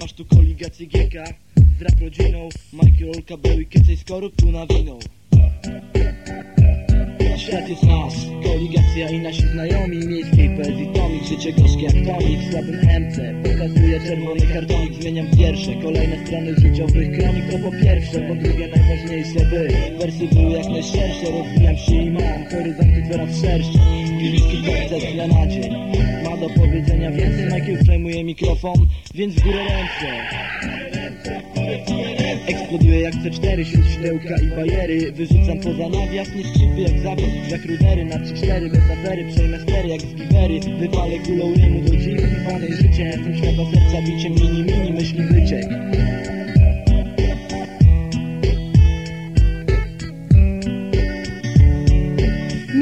Masz tu koligację GK z rap rodziną Majki, był i Kecej z korup tu nawinął Świat jest nas, koligacja i nasi znajomi Miejskiej poezji tomik, życie gorzkie jak tomik W słabym MC, pokazuje czerwony kartonik Zmieniam wiersze, kolejne strony życiowych kronik To po pierwsze, po drugie najważniejsze by Wersy były jak najszersze, rozwijam się i mam Horyzonty coraz szersze, koncert z dnia na dzień. Ma do powiedzenia więcej, Michael przejmuje mikrofon Więc w górę ręce. Eksploduję jak C4 wśród świdełka i bajery. Wyrzucam poza nawias, nie skrzypy jak zawias Jak rudery na 3-4, bez afery Przejmę stery jak z giwery. Wypalę kulą rymu do dziś Panej życie, jestem świata serca Bicie mini, mini, myśli wyciek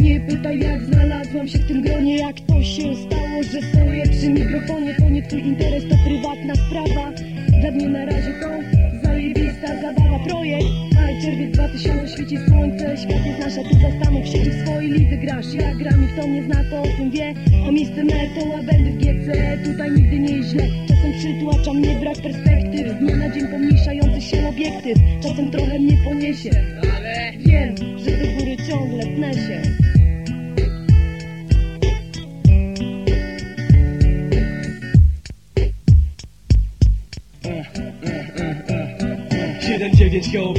Nie pytaj jak się w tym gronie Jak to się stało, że stoję przy mikrofonie To nie twój interes, to prywatna sprawa. Dla mnie na razie to zajebista zabawa. Projekt, maj, czerwiec 2000 świeci słońce. Świat jest nasza, ty zastanów się w swojej lidze grasz. Ja gram i kto mnie zna to o tym wie. O Mr. Metal, a będę w GC Tutaj nigdy nie źle. Czasem przytłacza mnie brak perspektyw. Z dnia na dzień pomniejszający się obiektyw. Czasem trochę mnie poniesie. Ale wiem, że do góry ciągle pnę się Siedem dziewięć GOP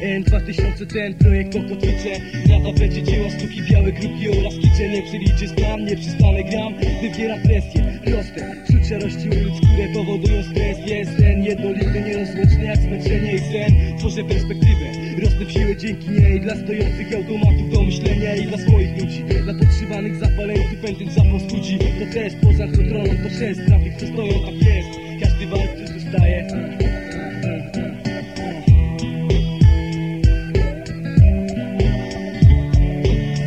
N2000 ten projekt po kotwice Lata będzie dzieła sztuki białe grupki oraz kicze Nie przeliczy stan, nie przystanę gram. Wywiera presję, rosnę Wśród szarości ulic, które powodują stres. Jest ten jednolity, nierozłączny jak zmęczenie i sen. Tworzę perspektywę, rosnę w siłę dzięki niej. Dla stojących automatów do myślenia i dla swoich ludzi. Dla podszywanych zapaleńców, pędząc za ludzi. To test poza kontrolą, to Dla tych, co stoją, tak jest. Każdy walczy, zostaje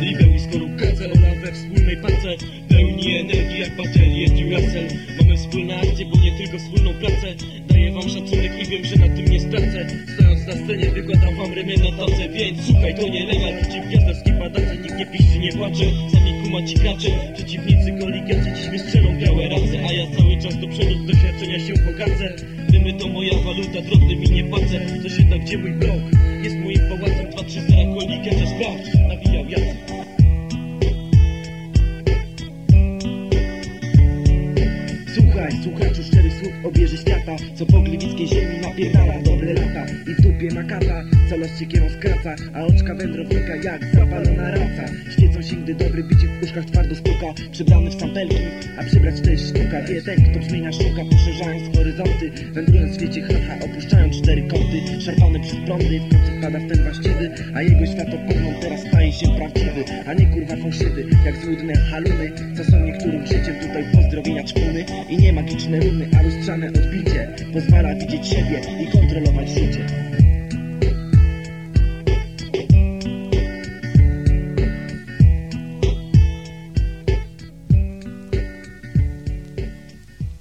Libeł i skorupkę celona we wspólnej parce Pełni energii jak baterie Duracell Mamy wspólne akcje, bo nie tylko wspólną pracę. Daję wam szacunek i wiem, że na tym nie stracę na scenie wykładam wam remię na tace Więc słuchaj, to nie legal Przeciw gwiazdarskiej padace Nikt nie piszczy, nie płacze. Sami kumaci gracze Przeciwnicy koligacie Dziś wystrzelą białe race A ja cały czas do przodu z doświadczenia się bogacę Dymy to moja waluta, drobny mi nie płacę. Co się tak gdzie mój blok? Jest moim pałacem 2-3-0 koligacze Sprawdź, nawijał Jacek Słuchaj, słuchaczu, szczery słuch obieży świata Co po gliwickiej ziemi napierdala dobre lata. I dupie ma kata, co los ciekierą skraca A oczka wędrownika jak zapalona raca. Świecą się, gdy dobry bici w puszkach twardo stuka Przebrany w sampelki, a przybrać to jest sztuka. Wie ten, kto brzmienia szuka, poszerzając horyzonty Wędrując w świecie haha, opuszczając cztery kąty Szarpany przez prądy, w końcu wpada w ten właściwy A jego światopogląd teraz staje się prawdziwy. A nie kurwa fałszywy, jak złudne haluny Co są niektórym życiem tutaj pozdrowienia czpuny. I nie magiczne runy, a lustrzane odbicie. Pozwala widzieć siebie i kontrolować życie